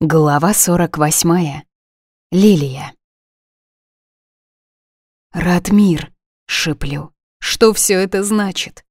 Глава 48. Лилия. «Ратмир!» — шиплю. «Что все это значит?»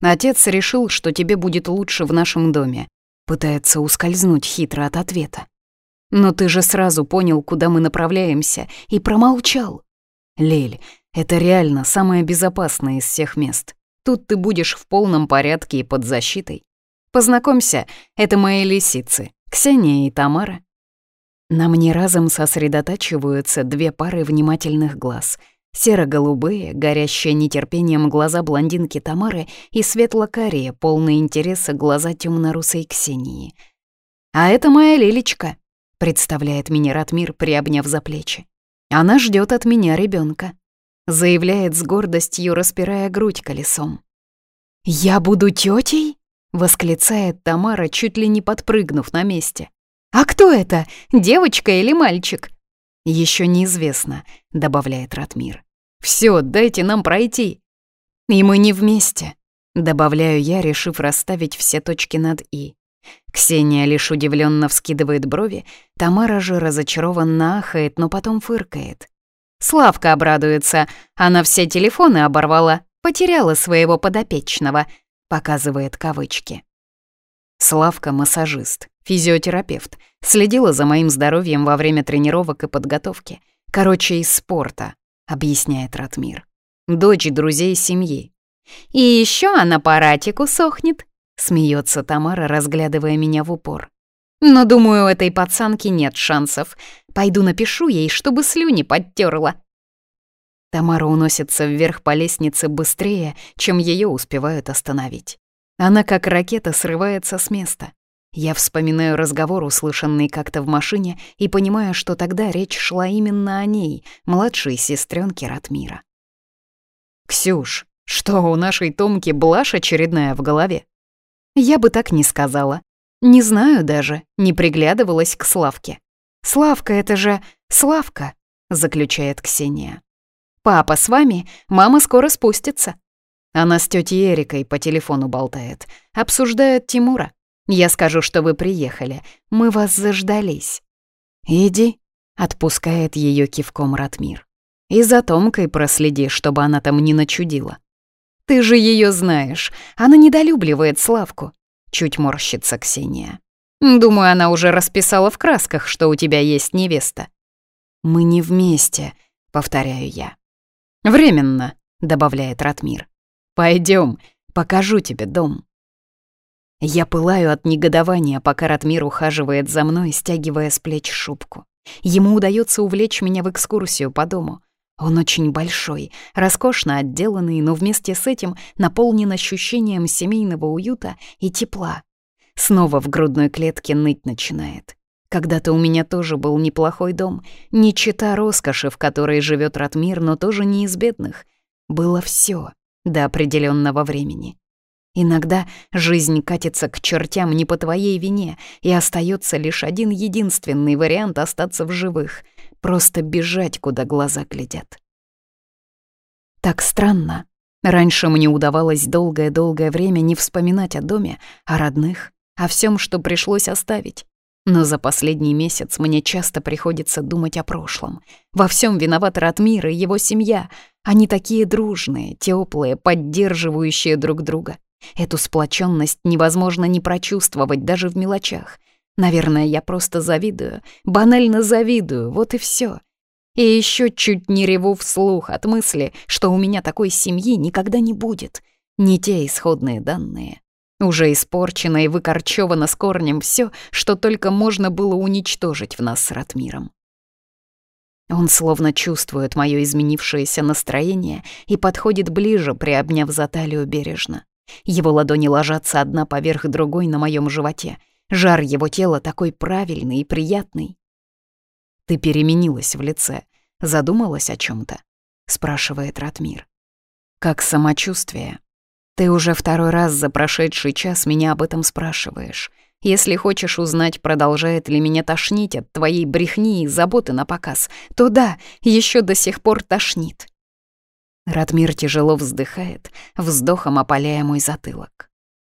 «Отец решил, что тебе будет лучше в нашем доме», — пытается ускользнуть хитро от ответа. «Но ты же сразу понял, куда мы направляемся, и промолчал!» «Лиль, это реально самое безопасное из всех мест. Тут ты будешь в полном порядке и под защитой. Познакомься, это мои лисицы, Ксения и Тамара. На мне разом сосредотачиваются две пары внимательных глаз. Серо-голубые, горящие нетерпением глаза блондинки Тамары и светло-карие, полные интереса глаза темно-русой Ксении. «А это моя Лилечка», — представляет меня Ратмир, приобняв за плечи. «Она ждет от меня ребенка, заявляет с гордостью, распирая грудь колесом. «Я буду тетей? Восклицает Тамара, чуть ли не подпрыгнув на месте. «А кто это? Девочка или мальчик?» «Еще неизвестно», — добавляет Ратмир. «Все, дайте нам пройти». «И мы не вместе», — добавляю я, решив расставить все точки над «и». Ксения лишь удивленно вскидывает брови, Тамара же разочарованно ахает, но потом фыркает. Славка обрадуется, она все телефоны оборвала, потеряла своего подопечного — показывает кавычки. Славка – массажист, физиотерапевт, следила за моим здоровьем во время тренировок и подготовки. Короче, из спорта, объясняет Ратмир. Дочь друзей семьи. И еще она по ратику сохнет, смеется Тамара, разглядывая меня в упор. Но думаю, у этой пацанки нет шансов. Пойду напишу ей, чтобы слюни подтерла. Тамара уносится вверх по лестнице быстрее, чем ее успевают остановить. Она как ракета срывается с места. Я вспоминаю разговор, услышанный как-то в машине, и понимаю, что тогда речь шла именно о ней, младшей сестренке Ратмира. «Ксюш, что, у нашей Томки блажь очередная в голове?» Я бы так не сказала. Не знаю даже, не приглядывалась к Славке. «Славка — это же Славка», — заключает Ксения. «Папа, с вами? Мама скоро спустится». Она с тетей Эрикой по телефону болтает. обсуждает Тимура. Я скажу, что вы приехали. Мы вас заждались. «Иди», — отпускает ее кивком Ратмир. «И за Томкой проследи, чтобы она там не начудила». «Ты же ее знаешь. Она недолюбливает Славку», — чуть морщится Ксения. «Думаю, она уже расписала в красках, что у тебя есть невеста». «Мы не вместе», — повторяю я. «Временно», — добавляет Ратмир. «Пойдем, покажу тебе дом». Я пылаю от негодования, пока Ратмир ухаживает за мной, стягивая с плеч шубку. Ему удается увлечь меня в экскурсию по дому. Он очень большой, роскошно отделанный, но вместе с этим наполнен ощущением семейного уюта и тепла. Снова в грудной клетке ныть начинает. Когда-то у меня тоже был неплохой дом, не чита роскоши, в которой живет Ратмир, но тоже не из бедных. Было все до определенного времени. Иногда жизнь катится к чертям не по твоей вине, и остается лишь один единственный вариант остаться в живых — просто бежать, куда глаза глядят. Так странно. Раньше мне удавалось долгое-долгое время не вспоминать о доме, о родных, о всем, что пришлось оставить. Но за последний месяц мне часто приходится думать о прошлом. Во всем виноват Ратмир и его семья. Они такие дружные, теплые, поддерживающие друг друга. Эту сплоченность невозможно не прочувствовать даже в мелочах. Наверное, я просто завидую, банально завидую, вот и все. И еще чуть не реву вслух от мысли, что у меня такой семьи никогда не будет. Не те исходные данные, уже испорчено и выкорчевано с корнем все, что только можно было уничтожить в нас с Ратмиром. Он словно чувствует мое изменившееся настроение и подходит ближе, приобняв за талию бережно. Его ладони ложатся одна поверх другой на моем животе. Жар его тела такой правильный и приятный. «Ты переменилась в лице, задумалась о чем то спрашивает Ратмир. «Как самочувствие?» Ты уже второй раз за прошедший час меня об этом спрашиваешь. Если хочешь узнать, продолжает ли меня тошнить от твоей брехни и заботы на показ, то да, еще до сих пор тошнит. Ратмир тяжело вздыхает, вздохом опаляя мой затылок.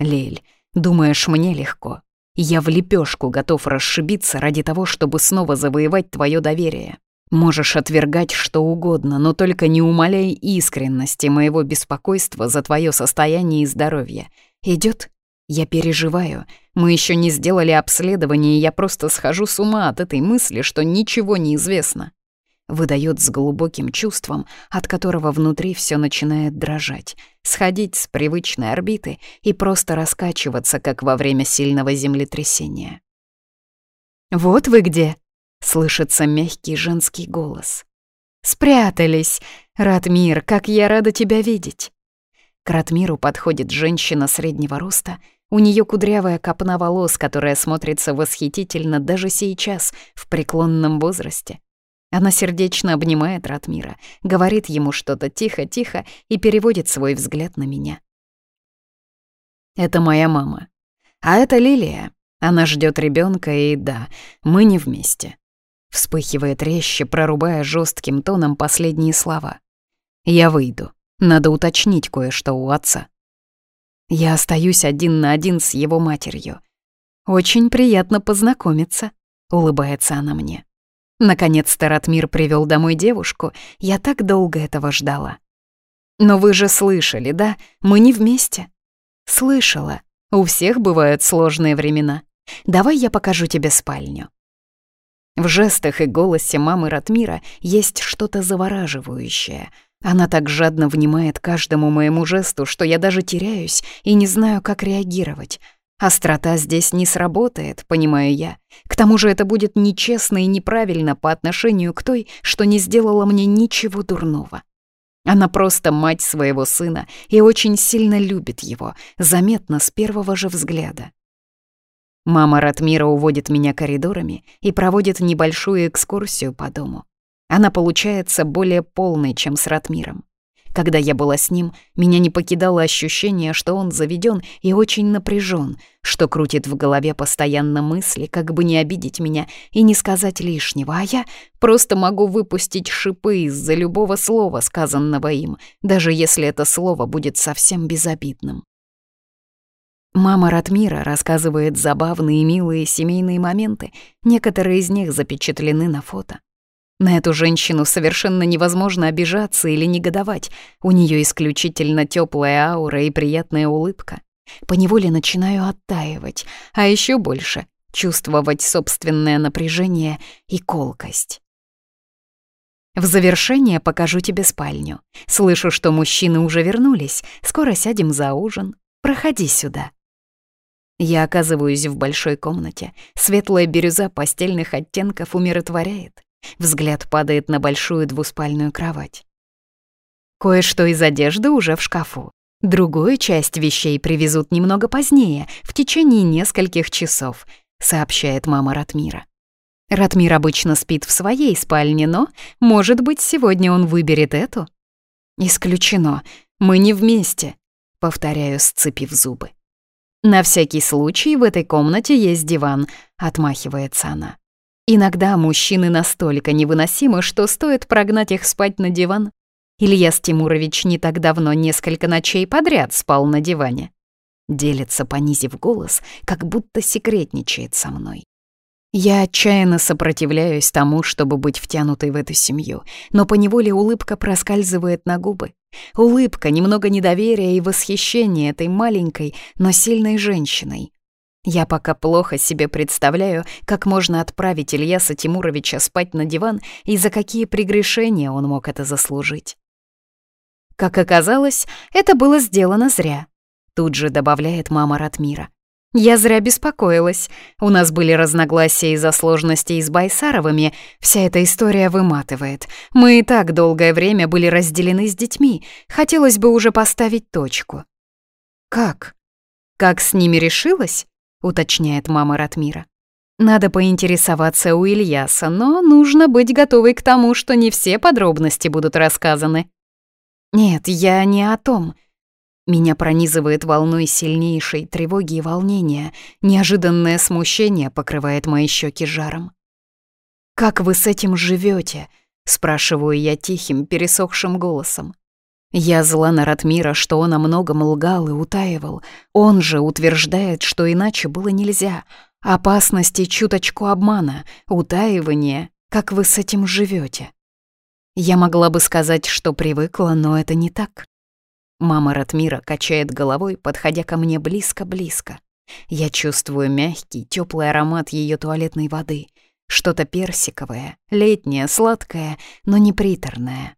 Лель, думаешь, мне легко? Я в лепешку готов расшибиться ради того, чтобы снова завоевать твое доверие. Можешь отвергать что угодно, но только не умаляй искренности моего беспокойства за твое состояние и здоровье. Идет? Я переживаю. Мы еще не сделали обследование, и я просто схожу с ума от этой мысли, что ничего не известно. Выдает с глубоким чувством, от которого внутри все начинает дрожать, сходить с привычной орбиты и просто раскачиваться, как во время сильного землетрясения. «Вот вы где!» Слышится мягкий женский голос. «Спрятались! Ратмир, как я рада тебя видеть!» К Ратмиру подходит женщина среднего роста. У нее кудрявая копна волос, которая смотрится восхитительно даже сейчас, в преклонном возрасте. Она сердечно обнимает Ратмира, говорит ему что-то тихо-тихо и переводит свой взгляд на меня. «Это моя мама. А это Лилия. Она ждет ребенка, и да, мы не вместе. Вспыхивает резче, прорубая жестким тоном последние слова. «Я выйду. Надо уточнить кое-что у отца». Я остаюсь один на один с его матерью. «Очень приятно познакомиться», — улыбается она мне. Наконец-то Ратмир привел домой девушку, я так долго этого ждала. «Но вы же слышали, да? Мы не вместе». «Слышала. У всех бывают сложные времена. Давай я покажу тебе спальню». В жестах и голосе мамы Ратмира есть что-то завораживающее. Она так жадно внимает каждому моему жесту, что я даже теряюсь и не знаю, как реагировать. Острота здесь не сработает, понимаю я. К тому же это будет нечестно и неправильно по отношению к той, что не сделала мне ничего дурного. Она просто мать своего сына и очень сильно любит его, заметно с первого же взгляда. Мама Ратмира уводит меня коридорами и проводит небольшую экскурсию по дому. Она получается более полной, чем с Ратмиром. Когда я была с ним, меня не покидало ощущение, что он заведен и очень напряжен, что крутит в голове постоянно мысли, как бы не обидеть меня и не сказать лишнего, а я просто могу выпустить шипы из-за любого слова, сказанного им, даже если это слово будет совсем безобидным. Мама Ратмира рассказывает забавные, милые семейные моменты. Некоторые из них запечатлены на фото. На эту женщину совершенно невозможно обижаться или негодовать. У нее исключительно теплая аура и приятная улыбка. Поневоле начинаю оттаивать, а еще больше — чувствовать собственное напряжение и колкость. В завершение покажу тебе спальню. Слышу, что мужчины уже вернулись. Скоро сядем за ужин. Проходи сюда. Я оказываюсь в большой комнате. Светлая бирюза постельных оттенков умиротворяет. Взгляд падает на большую двуспальную кровать. Кое-что из одежды уже в шкафу. Другую часть вещей привезут немного позднее, в течение нескольких часов, сообщает мама Ратмира. Ратмир обычно спит в своей спальне, но, может быть, сегодня он выберет эту? Исключено. Мы не вместе, повторяю, сцепив зубы. «На всякий случай в этой комнате есть диван», — отмахивается она. «Иногда мужчины настолько невыносимы, что стоит прогнать их спать на диван. Ильяс Тимурович не так давно несколько ночей подряд спал на диване». Делится, понизив голос, как будто секретничает со мной. Я отчаянно сопротивляюсь тому, чтобы быть втянутой в эту семью, но поневоле улыбка проскальзывает на губы. Улыбка, немного недоверия и восхищение этой маленькой, но сильной женщиной. Я пока плохо себе представляю, как можно отправить Ильяса Тимуровича спать на диван и за какие прегрешения он мог это заслужить. Как оказалось, это было сделано зря, тут же добавляет мама Ратмира. Я зря беспокоилась. У нас были разногласия из-за сложностей с Байсаровыми. Вся эта история выматывает. Мы и так долгое время были разделены с детьми. Хотелось бы уже поставить точку. Как? Как с ними решилась? Уточняет мама Ратмира. Надо поинтересоваться у Ильяса, но нужно быть готовой к тому, что не все подробности будут рассказаны. Нет, я не о том. Меня пронизывает волной сильнейшей тревоги и волнения. Неожиданное смущение покрывает мои щеки жаром. «Как вы с этим живете? спрашиваю я тихим, пересохшим голосом. Я зла на Ратмира, что он о многом лгал и утаивал. Он же утверждает, что иначе было нельзя. Опасности чуточку обмана, утаивание. Как вы с этим живете? Я могла бы сказать, что привыкла, но это не так. Мама Ратмира качает головой, подходя ко мне близко-близко. Я чувствую мягкий, теплый аромат ее туалетной воды. Что-то персиковое, летнее, сладкое, но не приторное.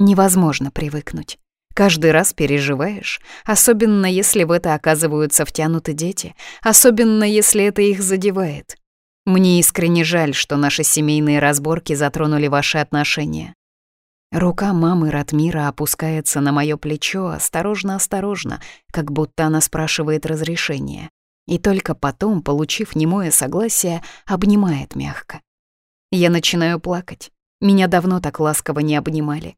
Невозможно привыкнуть. Каждый раз переживаешь, особенно если в это оказываются втянуты дети, особенно если это их задевает. Мне искренне жаль, что наши семейные разборки затронули ваши отношения. Рука мамы Ратмира опускается на мое плечо осторожно-осторожно, как будто она спрашивает разрешения. И только потом, получив немое согласие, обнимает мягко. Я начинаю плакать. Меня давно так ласково не обнимали.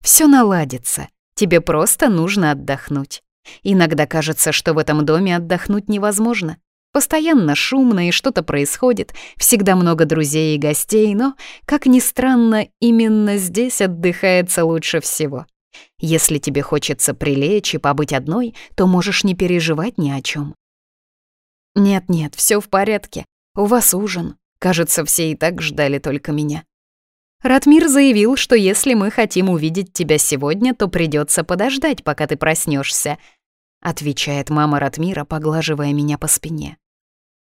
Все наладится. Тебе просто нужно отдохнуть. Иногда кажется, что в этом доме отдохнуть невозможно. Постоянно шумно и что-то происходит, всегда много друзей и гостей, но, как ни странно, именно здесь отдыхается лучше всего. Если тебе хочется прилечь и побыть одной, то можешь не переживать ни о чем. «Нет-нет, все в порядке. У вас ужин. Кажется, все и так ждали только меня». Ратмир заявил, что если мы хотим увидеть тебя сегодня, то придется подождать, пока ты проснешься, отвечает мама Ратмира, поглаживая меня по спине.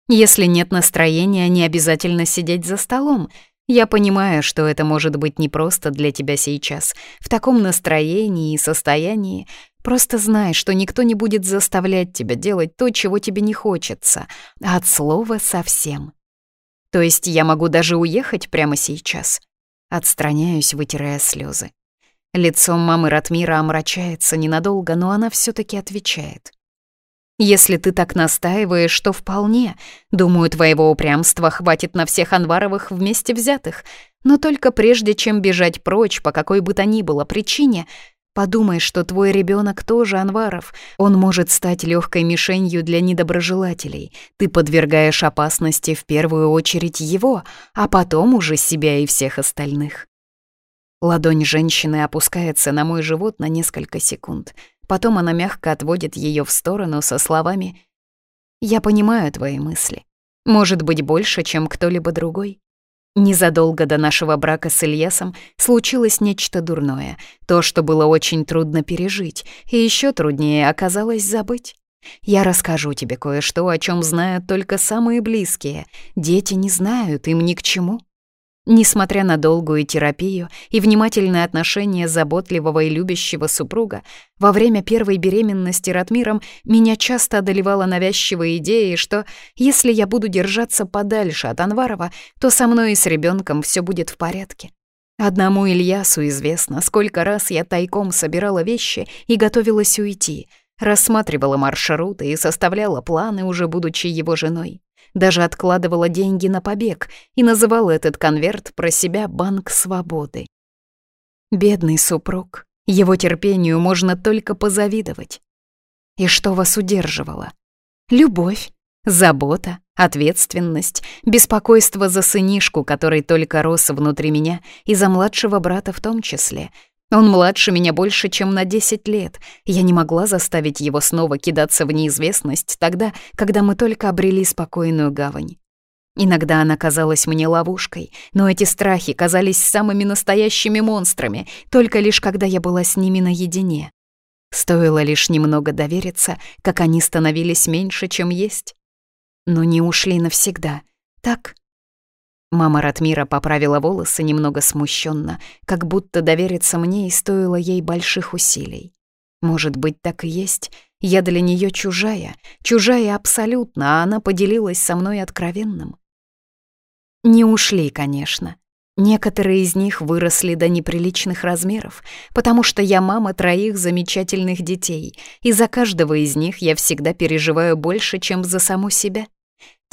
Если нет настроения, не обязательно сидеть за столом. Я понимаю, что это может быть непросто для тебя сейчас, в таком настроении и состоянии. Просто знай, что никто не будет заставлять тебя делать то, чего тебе не хочется, от слова совсем. То есть я могу даже уехать прямо сейчас. Отстраняюсь, вытирая слезы. Лицо мамы Ратмира омрачается ненадолго, но она все таки отвечает. Если ты так настаиваешь, то вполне. Думаю, твоего упрямства хватит на всех Анваровых вместе взятых. Но только прежде чем бежать прочь по какой бы то ни было причине, подумай, что твой ребенок тоже Анваров. Он может стать легкой мишенью для недоброжелателей. Ты подвергаешь опасности в первую очередь его, а потом уже себя и всех остальных. Ладонь женщины опускается на мой живот на несколько секунд — Потом она мягко отводит ее в сторону со словами «Я понимаю твои мысли. Может быть, больше, чем кто-либо другой». Незадолго до нашего брака с Ильясом случилось нечто дурное, то, что было очень трудно пережить, и еще труднее оказалось забыть. Я расскажу тебе кое-что, о чем знают только самые близкие. Дети не знают, им ни к чему. Несмотря на долгую терапию и внимательное отношение заботливого и любящего супруга, во время первой беременности Ратмиром меня часто одолевала навязчивая идея, что если я буду держаться подальше от Анварова, то со мной и с ребенком все будет в порядке. Одному Ильясу известно, сколько раз я тайком собирала вещи и готовилась уйти, рассматривала маршруты и составляла планы, уже будучи его женой даже откладывала деньги на побег и называла этот конверт про себя «Банк свободы». Бедный супруг, его терпению можно только позавидовать. И что вас удерживало? Любовь, забота, ответственность, беспокойство за сынишку, который только рос внутри меня, и за младшего брата в том числе — он младше меня больше, чем на 10 лет. Я не могла заставить его снова кидаться в неизвестность тогда, когда мы только обрели спокойную гавань. Иногда она казалась мне ловушкой, но эти страхи казались самыми настоящими монстрами, только лишь когда я была с ними наедине. Стоило лишь немного довериться, как они становились меньше, чем есть. Но не ушли навсегда, так? Мама Ратмира поправила волосы немного смущенно, как будто довериться мне и стоило ей больших усилий. Может быть, так и есть. Я для нее чужая, чужая абсолютно, а она поделилась со мной откровенным. Не ушли, конечно. Некоторые из них выросли до неприличных размеров, потому что я мама троих замечательных детей, и за каждого из них я всегда переживаю больше, чем за саму себя.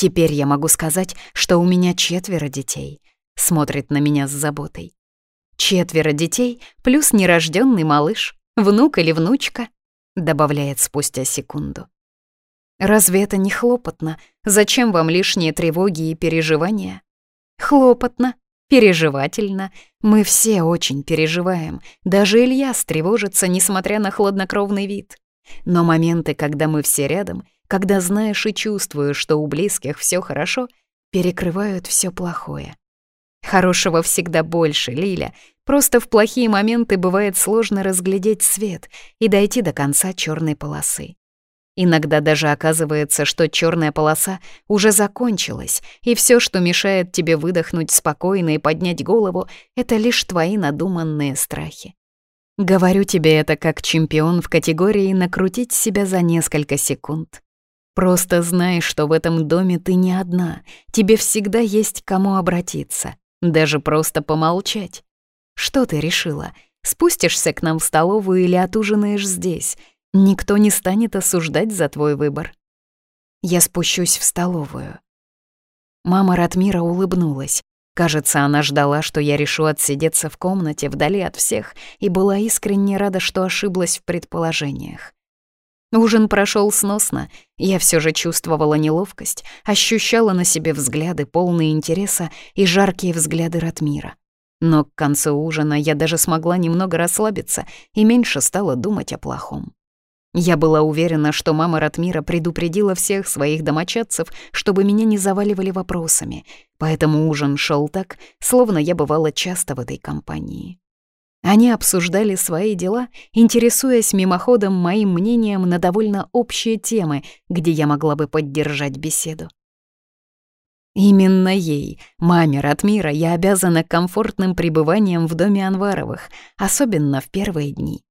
Теперь я могу сказать, что у меня четверо детей. Смотрит на меня с заботой. Четверо детей плюс нерожденный малыш, внук или внучка, добавляет спустя секунду. Разве это не хлопотно? Зачем вам лишние тревоги и переживания? Хлопотно, переживательно. Мы все очень переживаем. Даже Илья стревожится, несмотря на хладнокровный вид. Но моменты, когда мы все рядом, когда знаешь и чувствуешь, что у близких все хорошо, перекрывают все плохое. Хорошего всегда больше, Лиля. Просто в плохие моменты бывает сложно разглядеть свет и дойти до конца черной полосы. Иногда даже оказывается, что черная полоса уже закончилась, и все, что мешает тебе выдохнуть спокойно и поднять голову, это лишь твои надуманные страхи. Говорю тебе это как чемпион в категории «накрутить себя за несколько секунд». Просто знай, что в этом доме ты не одна. Тебе всегда есть к кому обратиться. Даже просто помолчать. Что ты решила? Спустишься к нам в столовую или отужинаешь здесь? Никто не станет осуждать за твой выбор. Я спущусь в столовую. Мама Ратмира улыбнулась. Кажется, она ждала, что я решу отсидеться в комнате вдали от всех, и была искренне рада, что ошиблась в предположениях. Ужин прошел сносно. Я все же чувствовала неловкость, ощущала на себе взгляды, полные интереса и жаркие взгляды Ратмира. Но к концу ужина я даже смогла немного расслабиться и меньше стала думать о плохом. Я была уверена, что мама Ратмира предупредила всех своих домочадцев, чтобы меня не заваливали вопросами, поэтому ужин шел так, словно я бывала часто в этой компании. Они обсуждали свои дела, интересуясь мимоходом моим мнением на довольно общие темы, где я могла бы поддержать беседу. Именно ей, маме Ратмира, я обязана комфортным пребыванием в доме Анваровых, особенно в первые дни.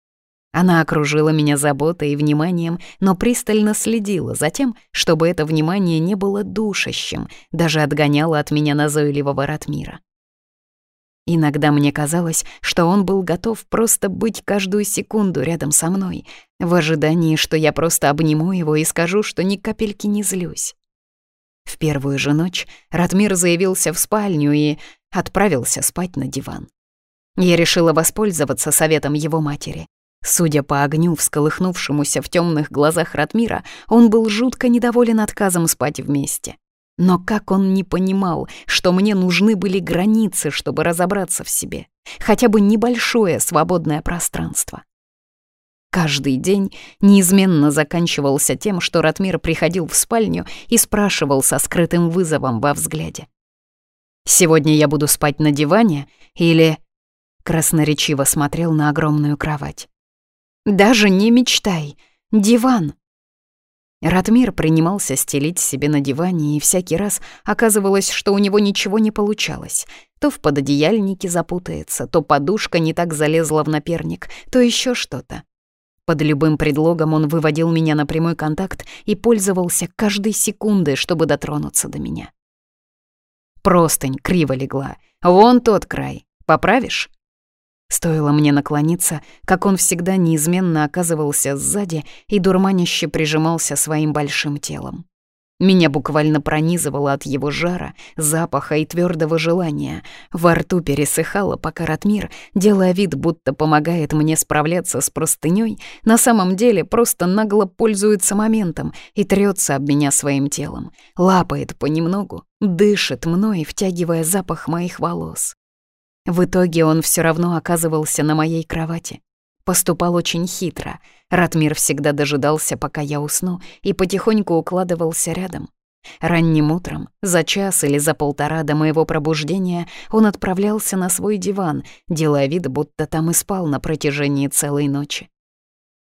Она окружила меня заботой и вниманием, но пристально следила за тем, чтобы это внимание не было душащим, даже отгоняла от меня назойливого Ратмира. Иногда мне казалось, что он был готов просто быть каждую секунду рядом со мной, в ожидании, что я просто обниму его и скажу, что ни капельки не злюсь. В первую же ночь Радмир заявился в спальню и отправился спать на диван. Я решила воспользоваться советом его матери. Судя по огню, всколыхнувшемуся в темных глазах Ратмира, он был жутко недоволен отказом спать вместе. Но как он не понимал, что мне нужны были границы, чтобы разобраться в себе, хотя бы небольшое свободное пространство. Каждый день неизменно заканчивался тем, что Ратмир приходил в спальню и спрашивал со скрытым вызовом во взгляде. «Сегодня я буду спать на диване» или... Красноречиво смотрел на огромную кровать. «Даже не мечтай! Диван!» Радмир принимался стелить себе на диване, и всякий раз оказывалось, что у него ничего не получалось. То в пододеяльнике запутается, то подушка не так залезла в наперник, то еще что-то. Под любым предлогом он выводил меня на прямой контакт и пользовался каждой секундой, чтобы дотронуться до меня. Простынь криво легла. «Вон тот край. Поправишь?» Стоило мне наклониться, как он всегда неизменно оказывался сзади и дурманище прижимался своим большим телом. Меня буквально пронизывало от его жара, запаха и твердого желания. Во рту пересыхало, пока Ратмир, делая вид, будто помогает мне справляться с простыней, на самом деле просто нагло пользуется моментом и трется об меня своим телом, лапает понемногу, дышит мной, втягивая запах моих волос. В итоге он все равно оказывался на моей кровати. Поступал очень хитро. Ратмир всегда дожидался, пока я усну, и потихоньку укладывался рядом. Ранним утром, за час или за полтора до моего пробуждения, он отправлялся на свой диван, делая вид, будто там и спал на протяжении целой ночи.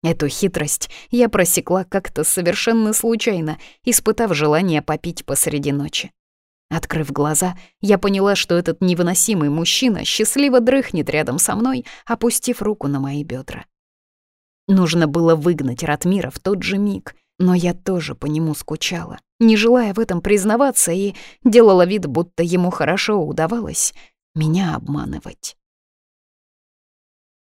Эту хитрость я просекла как-то совершенно случайно, испытав желание попить посреди ночи. Открыв глаза, я поняла, что этот невыносимый мужчина счастливо дрыхнет рядом со мной, опустив руку на мои бедра. Нужно было выгнать Ратмира в тот же миг, но я тоже по нему скучала, не желая в этом признаваться и делала вид, будто ему хорошо удавалось меня обманывать.